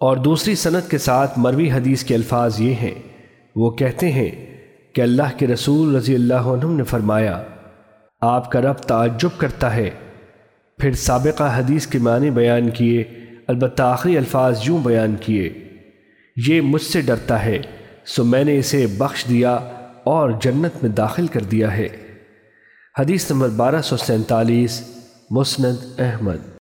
اور دوسری سند کے ساتھ مروی حدیث کے الفاظ یہ ہیں، وہ کہتے ہیں کہ اللہ کے رسول رضی اللہ عنہ نے فرمایا، آپ کا رب تعجب کرتا ہے۔ پھر سابقہ حدیث کے معنی بیان کیے، البتہ آخری الفاظ یوں بیان کیے، یہ مجھ سے ڈرتا ہے، سو میں نے اسے بخش دیا اور جنت میں داخل کر دیا ہے۔ حدیث نمبر بارہ سو سینتالیس، مسند احمد۔